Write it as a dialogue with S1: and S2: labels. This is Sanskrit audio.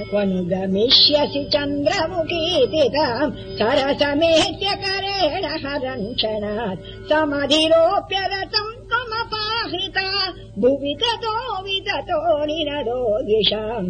S1: नुगमिष्यसि गमिष्यसि चन्द्रमुखीतिताम् सरसमेत्य करेण हरङ्क्षणात् समधिरोप्य रतम् त्वमपाहिता भुवि ततो विततो निनदो द्विषाम्